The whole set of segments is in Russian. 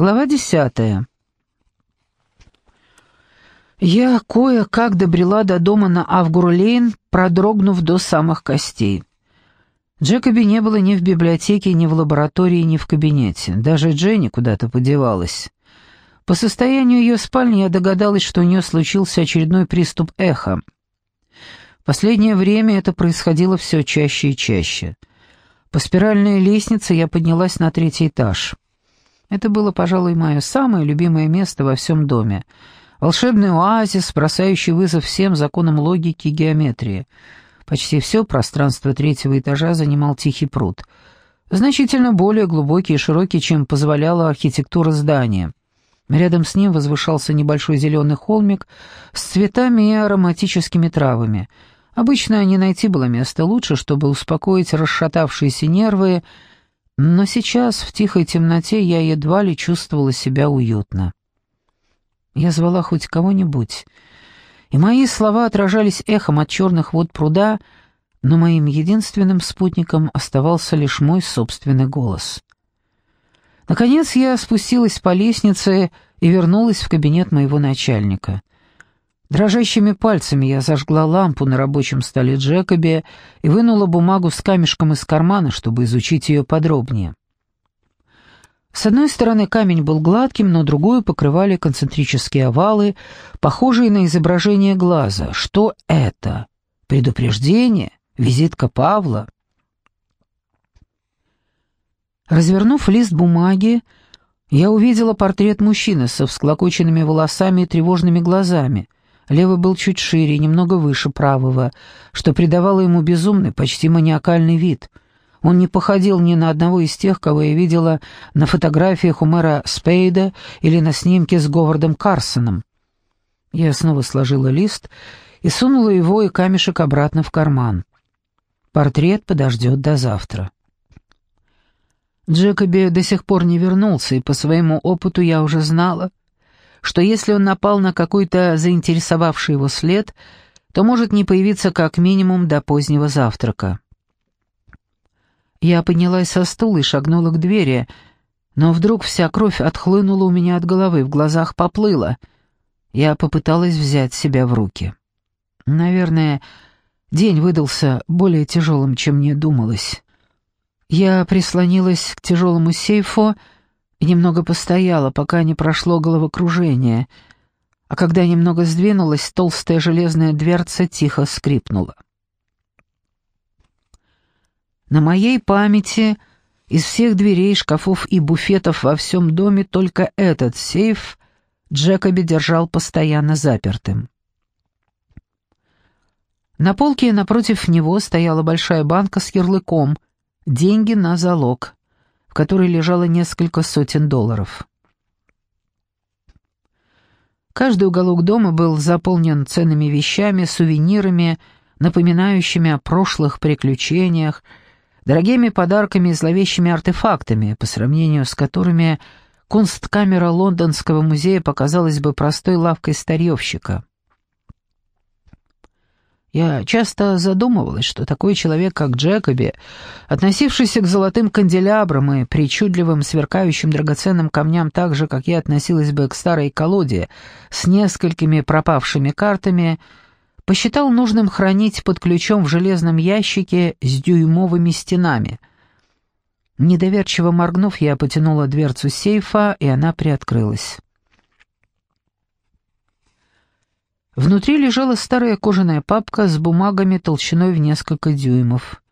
Глава десятая. Я кое-как добрела до дома на Авгурлейн, продрогнув до самых костей. Джекоби не было ни в библиотеке, ни в лаборатории, ни в кабинете. Даже Дженни куда-то подевалась. По состоянию ее спальни я догадалась, что у нее случился очередной приступ эха. В последнее время это происходило все чаще и чаще. По спиральной лестнице я поднялась на третий этаж. Это было, пожалуй, мое самое любимое место во всем доме. Волшебный оазис, бросающий вызов всем законам логики и геометрии. Почти все пространство третьего этажа занимал тихий пруд, значительно более глубокий и широкий, чем позволяла архитектура здания. Рядом с ним возвышался небольшой зеленый холмик с цветами и ароматическими травами. Обычно не найти было места лучше, чтобы успокоить расшатавшиеся нервы, но сейчас в тихой темноте я едва ли чувствовала себя уютно. Я звала хоть кого-нибудь, и мои слова отражались эхом от черных вод пруда, но моим единственным спутником оставался лишь мой собственный голос. Наконец я спустилась по лестнице и вернулась в кабинет моего начальника. Дрожащими пальцами я зажгла лампу на рабочем столе Джекоби и вынула бумагу с камешком из кармана, чтобы изучить ее подробнее. С одной стороны камень был гладким, но другую покрывали концентрические овалы, похожие на изображение глаза. Что это? Предупреждение? Визитка Павла? Развернув лист бумаги, я увидела портрет мужчины со всклокоченными волосами и тревожными глазами — Левый был чуть шире, немного выше правого, что придавало ему безумный, почти маниакальный вид. Он не походил ни на одного из тех, кого я видела на фотографиях у мэра Спейда или на снимке с Говардом Карсоном. Я снова сложила лист и сунула его и камешек обратно в карман. Портрет подождет до завтра. Джекоби до сих пор не вернулся, и по своему опыту я уже знала, что если он напал на какой-то заинтересовавший его след, то может не появиться как минимум до позднего завтрака. Я поднялась со стула и шагнула к двери, но вдруг вся кровь отхлынула у меня от головы, в глазах поплыла. Я попыталась взять себя в руки. Наверное, день выдался более тяжелым, чем мне думалось. Я прислонилась к тяжелому сейфу, и немного постояла, пока не прошло головокружение, а когда немного сдвинулась, толстая железная дверца тихо скрипнула. На моей памяти из всех дверей, шкафов и буфетов во всем доме только этот сейф Джекоби держал постоянно запертым. На полке напротив него стояла большая банка с ярлыком «Деньги на залог» в которой лежало несколько сотен долларов. Каждый уголок дома был заполнен ценными вещами, сувенирами, напоминающими о прошлых приключениях, дорогими подарками и зловещими артефактами, по сравнению с которыми кунсткамера Лондонского музея показалась бы простой лавкой старьевщика. Я часто задумывалась, что такой человек, как Джекоби, относившийся к золотым канделябрам и причудливым сверкающим драгоценным камням так же, как я относилась бы к старой колоде с несколькими пропавшими картами, посчитал нужным хранить под ключом в железном ящике с дюймовыми стенами. Недоверчиво моргнув, я потянула дверцу сейфа, и она приоткрылась. Внутри лежала старая кожаная папка с бумагами толщиной в несколько дюймов.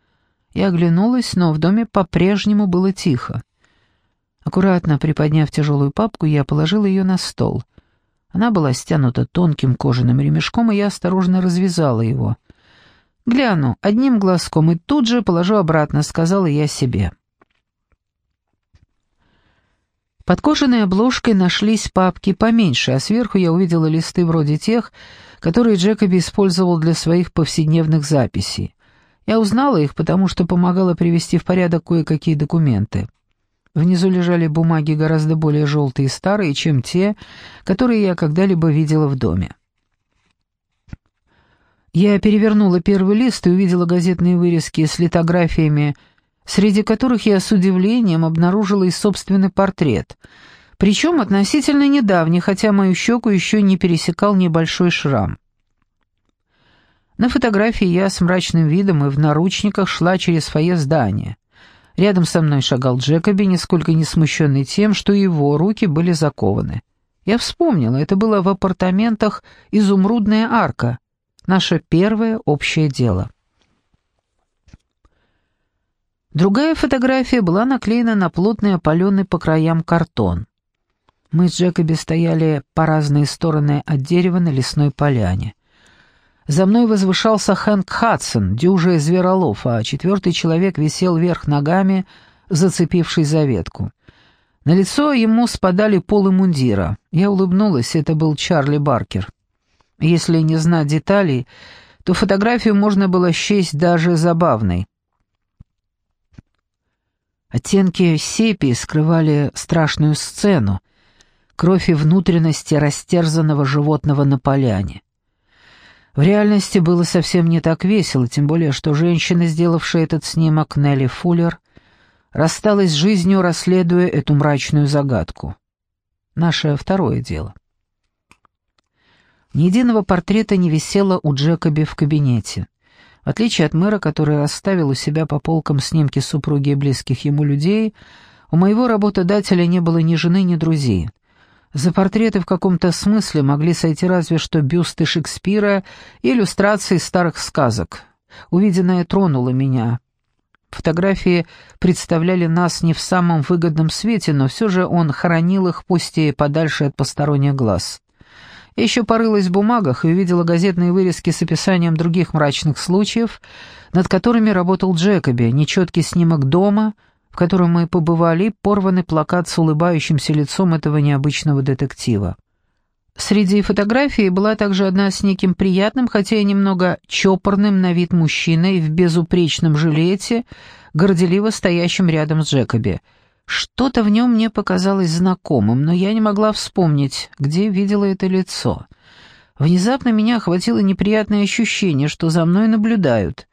Я оглянулась, но в доме по-прежнему было тихо. Аккуратно приподняв тяжелую папку, я положила ее на стол. Она была стянута тонким кожаным ремешком, и я осторожно развязала его. «Гляну одним глазком и тут же положу обратно», — сказала я себе. Под кожаной обложкой нашлись папки поменьше, а сверху я увидела листы вроде тех, которые Джекоби использовал для своих повседневных записей. Я узнала их, потому что помогала привести в порядок кое-какие документы. Внизу лежали бумаги гораздо более желтые и старые, чем те, которые я когда-либо видела в доме. Я перевернула первый лист и увидела газетные вырезки с литографиями среди которых я с удивлением обнаружила и собственный портрет. Причем относительно недавний, хотя мою щеку еще не пересекал небольшой шрам. На фотографии я с мрачным видом и в наручниках шла через фойе здания. Рядом со мной шагал Джекоби, нисколько не смущенный тем, что его руки были закованы. Я вспомнила, это было в апартаментах «Изумрудная арка», наше первое общее дело. Другая фотография была наклеена на плотный опаленный по краям картон. Мы с Джекоби стояли по разные стороны от дерева на лесной поляне. За мной возвышался Хэнк Хадсон, дюжий зверолов, а четвертый человек висел вверх ногами, зацепившись за ветку. На лицо ему спадали полы мундира. Я улыбнулась, это был Чарли Баркер. Если не знать деталей, то фотографию можно было счесть даже забавной. Оттенки сепии скрывали страшную сцену, кровь и внутренности растерзанного животного на поляне. В реальности было совсем не так весело, тем более, что женщина, сделавшая этот снимок, Нелли Фуллер, рассталась с жизнью, расследуя эту мрачную загадку. Наше второе дело. Ни единого портрета не висело у Джекоби в кабинете. Отличие от мэра, который расставил у себя по полкам снимки супруги и близких ему людей, у моего работодателя не было ни жены, ни друзей. За портреты в каком-то смысле могли сойти разве что бюсты Шекспира и иллюстрации старых сказок. Увиденное тронуло меня. Фотографии представляли нас не в самом выгодном свете, но все же он хоронил их, пусть и подальше от посторонних глаз. Еще порылась в бумагах и увидела газетные вырезки с описанием других мрачных случаев, над которыми работал Джекоби, нечеткий снимок дома — в котором мы побывали, порванный плакат с улыбающимся лицом этого необычного детектива. Среди фотографий была также одна с неким приятным, хотя и немного чопорным на вид мужчиной в безупречном жилете, горделиво стоящим рядом с Джекоби. Что-то в нем мне показалось знакомым, но я не могла вспомнить, где видела это лицо. Внезапно меня охватило неприятное ощущение, что за мной наблюдают.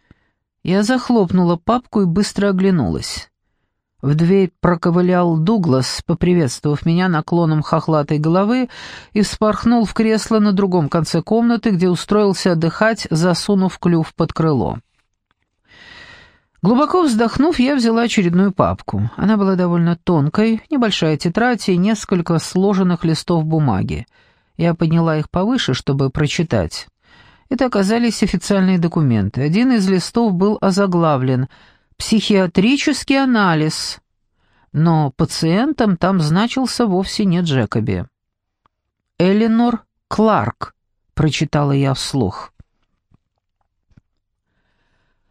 Я захлопнула папку и быстро оглянулась. В дверь проковылял Дуглас, поприветствовав меня наклоном хохлатой головы, и вспорхнул в кресло на другом конце комнаты, где устроился отдыхать, засунув клюв под крыло. Глубоко вздохнув, я взяла очередную папку. Она была довольно тонкой, небольшая тетрадь и несколько сложенных листов бумаги. Я подняла их повыше, чтобы прочитать. Это оказались официальные документы. Один из листов был озаглавлен — психиатрический анализ, но пациентом там значился вовсе не Джекоби. «Эленор Кларк», — прочитала я вслух.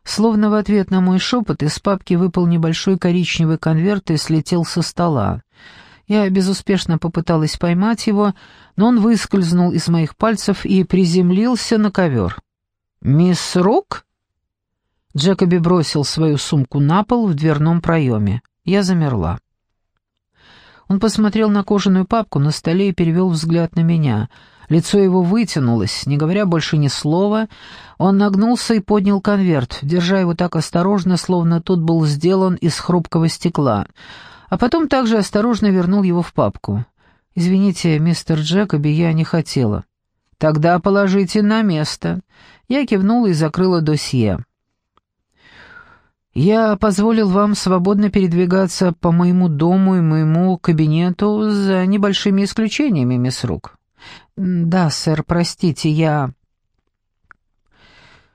Словно в ответ на мой шепот из папки выпал небольшой коричневый конверт и слетел со стола. Я безуспешно попыталась поймать его, но он выскользнул из моих пальцев и приземлился на ковер. «Мисс Рук?» Джекоби бросил свою сумку на пол в дверном проеме. Я замерла. Он посмотрел на кожаную папку на столе и перевел взгляд на меня. Лицо его вытянулось, не говоря больше ни слова. Он нагнулся и поднял конверт, держа его так осторожно, словно тот был сделан из хрупкого стекла. А потом также осторожно вернул его в папку. «Извините, мистер Джекоби, я не хотела». «Тогда положите на место». Я кивнула и закрыла досье. Я позволил вам свободно передвигаться по моему дому и моему кабинету за небольшими исключениями, мисс Рук. Да, сэр, простите, я...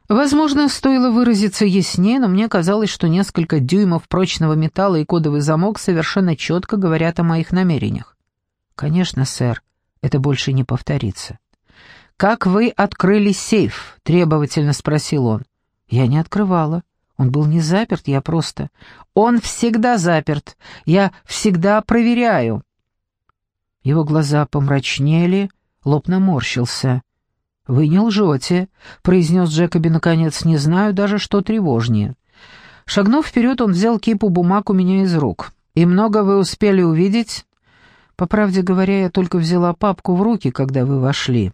Возможно, стоило выразиться яснее, но мне казалось, что несколько дюймов прочного металла и кодовый замок совершенно четко говорят о моих намерениях. Конечно, сэр, это больше не повторится. «Как вы открыли сейф?» — требовательно спросил он. «Я не открывала. Он был не заперт, я просто... Он всегда заперт. Я всегда проверяю. Его глаза помрачнели, лоб наморщился. «Вы не лжете», — произнес Джекоби наконец, — «не знаю даже, что тревожнее». Шагнув вперед, он взял кипу бумаг у меня из рук. «И много вы успели увидеть?» «По правде говоря, я только взяла папку в руки, когда вы вошли».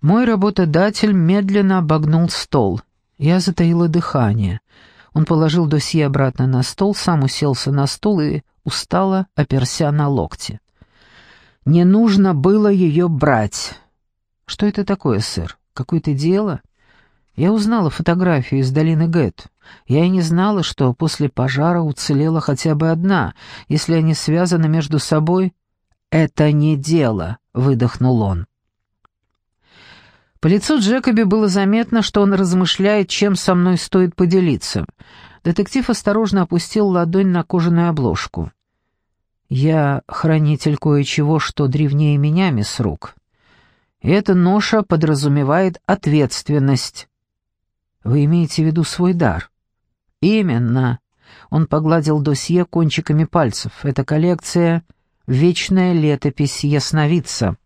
Мой работодатель медленно обогнул стол. Я затаила дыхание. Он положил досье обратно на стол, сам уселся на стул и устало оперся на локти. «Не нужно было ее брать». «Что это такое, сэр? Какое-то дело?» Я узнала фотографию из долины Гэт. Я и не знала, что после пожара уцелела хотя бы одна, если они связаны между собой. «Это не дело», — выдохнул он. По лицу Джекоби было заметно, что он размышляет, чем со мной стоит поделиться. Детектив осторожно опустил ладонь на кожаную обложку. «Я хранитель кое-чего, что древнее меня, мисс Рук. И эта ноша подразумевает ответственность. Вы имеете в виду свой дар?» «Именно». Он погладил досье кончиками пальцев. «Это коллекция «Вечная летопись ясновидца».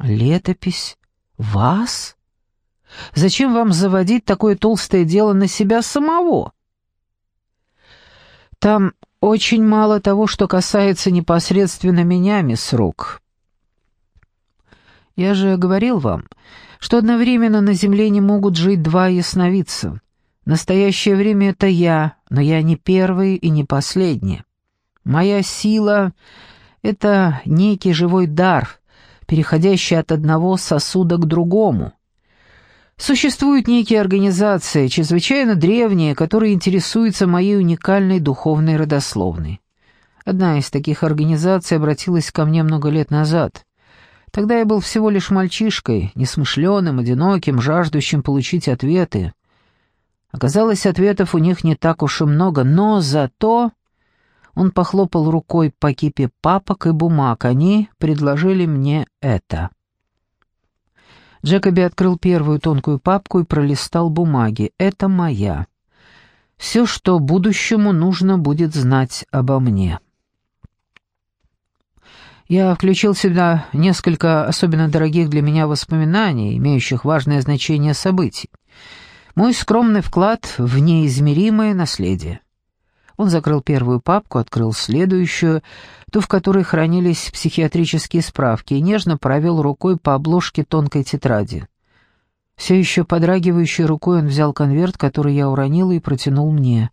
«Летопись? Вас? Зачем вам заводить такое толстое дело на себя самого?» «Там очень мало того, что касается непосредственно меня, мисс Рук. Я же говорил вам, что одновременно на Земле не могут жить два ясновидца. Настоящее время это я, но я не первый и не последний. Моя сила — это некий живой дар, переходящий от одного сосуда к другому. Существуют некие организации, чрезвычайно древние, которые интересуются моей уникальной духовной родословной. Одна из таких организаций обратилась ко мне много лет назад. Тогда я был всего лишь мальчишкой, несмышленым, одиноким, жаждущим получить ответы. Оказалось, ответов у них не так уж и много, но зато... Он похлопал рукой по кипе папок и бумаг. Они предложили мне это. Джекоби открыл первую тонкую папку и пролистал бумаги. «Это моя. Все, что будущему нужно будет знать обо мне». Я включил сюда несколько особенно дорогих для меня воспоминаний, имеющих важное значение событий. Мой скромный вклад в неизмеримое наследие. Он закрыл первую папку, открыл следующую, ту, в которой хранились психиатрические справки, и нежно провел рукой по обложке тонкой тетради. Все еще подрагивающей рукой он взял конверт, который я уронила, и протянул мне.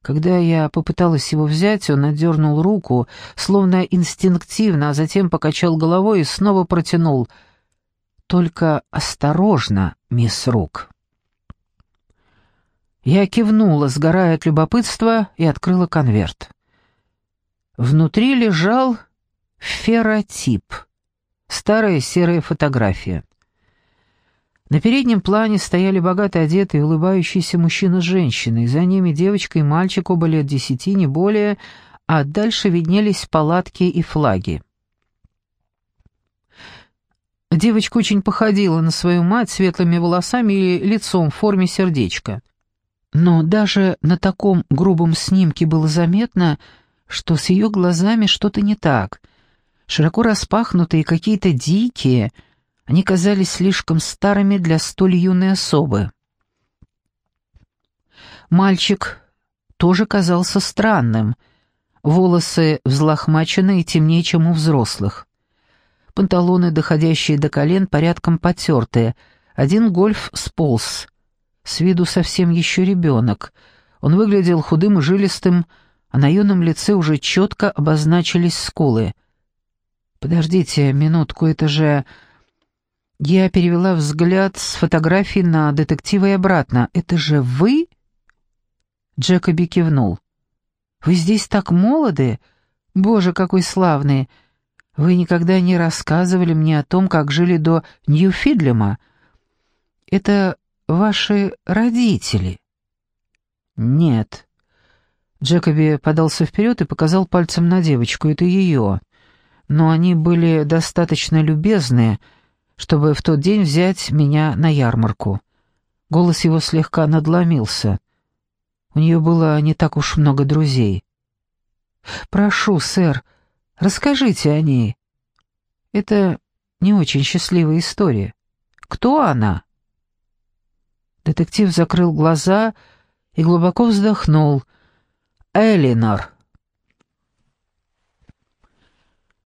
Когда я попыталась его взять, он отдернул руку, словно инстинктивно, а затем покачал головой и снова протянул. «Только осторожно, мисс Рук». Я кивнула, сгорая от любопытства, и открыла конверт. Внутри лежал ферротип, старая серая фотография. На переднем плане стояли богато одетые улыбающиеся мужчина с женщиной, за ними девочка и мальчик, оба лет десяти, не более, а дальше виднелись палатки и флаги. Девочка очень походила на свою мать светлыми волосами и лицом в форме сердечка. Но даже на таком грубом снимке было заметно, что с ее глазами что-то не так. Широко распахнутые, какие-то дикие, они казались слишком старыми для столь юной особы. Мальчик тоже казался странным. Волосы взлохмачены и темнее, чем у взрослых. Панталоны, доходящие до колен, порядком потертые. Один гольф сполз. С виду совсем еще ребенок. Он выглядел худым и жилистым, а на юном лице уже четко обозначились скулы. «Подождите минутку, это же...» Я перевела взгляд с фотографии на детектива и обратно. «Это же вы?» Джекоби кивнул. «Вы здесь так молоды? Боже, какой славный! Вы никогда не рассказывали мне о том, как жили до Ньюфидлема. Это ваши родители?» «Нет». Джекоби подался вперед и показал пальцем на девочку. «Это ее. Но они были достаточно любезны, чтобы в тот день взять меня на ярмарку». Голос его слегка надломился. У нее было не так уж много друзей. «Прошу, сэр, расскажите о ней. Это не очень счастливая история. Кто она?» Детектив закрыл глаза и глубоко вздохнул. «Элинор».